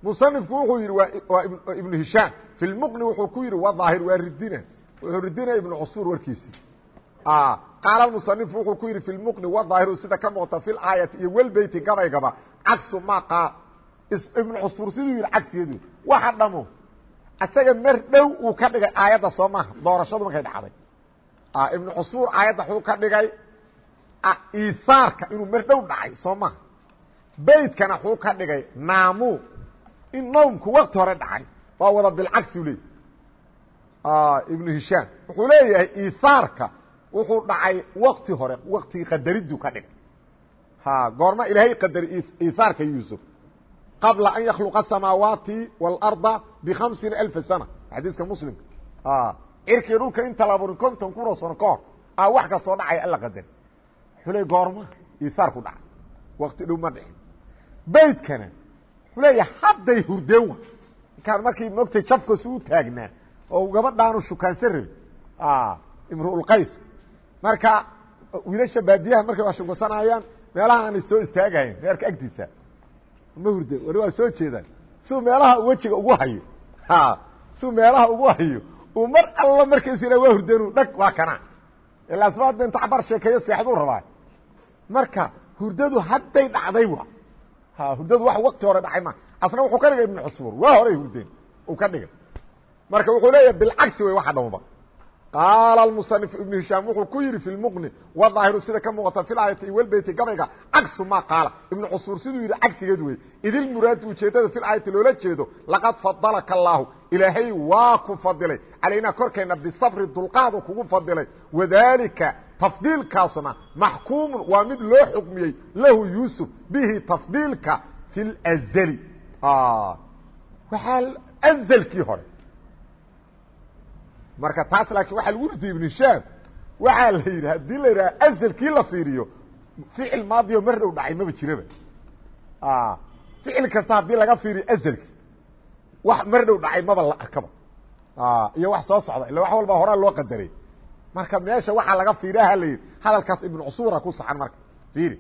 musanifku wuxuu yidhi waa ibnu hishaam fi lmuqni wuxuu ku yidhi wa daahir waa ridina wuxuu ridinaya ibnu cusuur warkiisii qaala musanif wuxuu ku yidhi fi lmuqni wa daahiru sida ka muuqata fi laayati iyo welbeyti gabaygaba cagsu ma qaal ibnu cusuur siduu yidhi cagsigeedu waxa dhamo isaga mar dhow uu ka dhigay aayadda soo maaha doorashadu markay dhacday. Ibnu cusuur aayadda wuxuu ka dhigay iisaarka inuu mar dhow dhacay soo maha beytkana wuxuu ka dhigay naamu in nawmku wakti hore dhacay. Waa wada bilcagsi u leey ibnu hishaam wuxuu leeyahay iisaarka wuxuu dhacay wakti hore waktigii qadariduu ka dhigay goorma ilaahay qadari iisaarka yuusuf. Qabla an yakhluqa asamaawaati waalarda bikhamsiina alfa sana. Xadiiska muslimka cirkii dhulka inta la abuurin konton kunoo sano ka hor a wax kastoo dhacaya alla qadari. Wuxuu leey goorma iisaar ku dhacay. Wakti dhow ma dhicin. Beydkana wuxuu leeya hadday hurdeen wa. Inkaan markii mogtay jafkoosu u taagnaa oo gabadhaanu shukaansan rabi imruulqays marka wiilasha baadiyaha markay waa shukasanayaan meelaha aanay soo istaagahayn reerka agtiisa. Ma hurde wali waa soo jeedaan. Suu meelaha wejiga ugu hayo. Suu meelaha ugu hayo. Uu mar alla markaysu ila waa hurdenu dhag waa kana ilaa sma hadda inta cabar sheekeeyo seexduu rabaa. Marka hurdadu hadday dhacday wa hurdadu wax wakti hore dhacay ma. Asna wuxuu ka dhigay ibnu cusfuur waa horay hurdeen uu ka dhigay. Marka wuxuu leeyahay bilcagsi wey waxa dhamaba qaala musanif ibnu hishaam wuxuu ku yidhi fi lmuqni wadaahiru sida ka muuqata fi laayati iwalbeyti gabayga cagsu maa qaala ibnu cusuur siduu yidhi cagsigeed wey idilmuraadu ujeedada fi laayati loola jeedo laqad fadalaka allaahu ilaahay waa ku fadilay calaynaa korkeenna bisabri dulqaadu kugu fadilay wadaalika tafdiilkaasna maxkuumun waa mid loo xukmiyey lahu yuusuf bihi tafdiilka fi lazli waxaa azalkii hore marka taas laakiin waxaa lagu ritay ibnu hishaam waxaa la yidhi haddii la yidhaha asalkii la fiiriyo ficil maadiyo mar dhow dhacay maba jiraba. Ficil kasta haddii laga fiiriyo asalkii wax mar dhow dhacay maba la arkaba. Iyo wax soo socda illa wax walba horaa loo qadaray. Marka meesha waxaa laga fiiriyaha la yidhi hadalkaas ibnu cusuura ku saxan marka fiiri.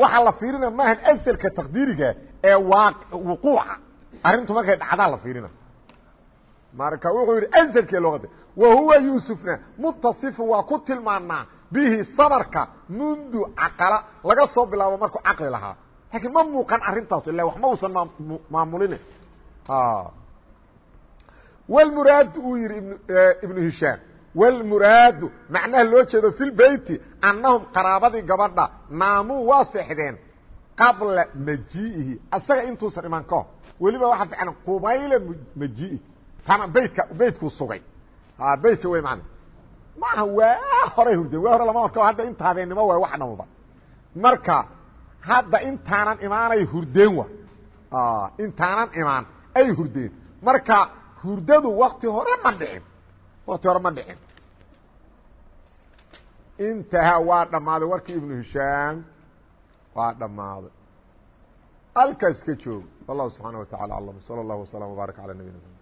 Waxaa la fiirina maahan asalka taqdiiriga ee waa wuquuca. Arrintu markay dhacdaa la fiirina marka wuxuu yidhi azalkee loo qadar wa huwa yuusufna mutasifun waa ku tilmaanaa bihi sabarka mundu caqala laga soo bilaabo markuu caqli lahaa. Laakiin ma muuqan arrintaas ila wax ma uusan maamulin wlmuraadu uu yihi ibnu hishaam wlmuraadu macnaha loo jeedo fi lbeyti annahum qaraabadii gabadha naamuu waa qabla majii'ihi. Asaga intuusan iman ka hor. Weliba waxaa qubayla majii'ihi tana beytka beytkuu sugay beytka wey maana maaha waa horay hurdeen waa hore lama arko hadda inta habeennimo waay wax dhamaba marka hadda intaanan imaanay hurdeen wa intaanan imaan ay hurdeen marka hurdadu wakti hore ma dhicin wakti hore ma dhicin intahaa waa dhammaaday warkii ibnu hishaam waa dhammaaday halkaas ka joog wallahu subxaana wa tacala aclam salى اllah وsلام وbaarak alى nabiyina mxamed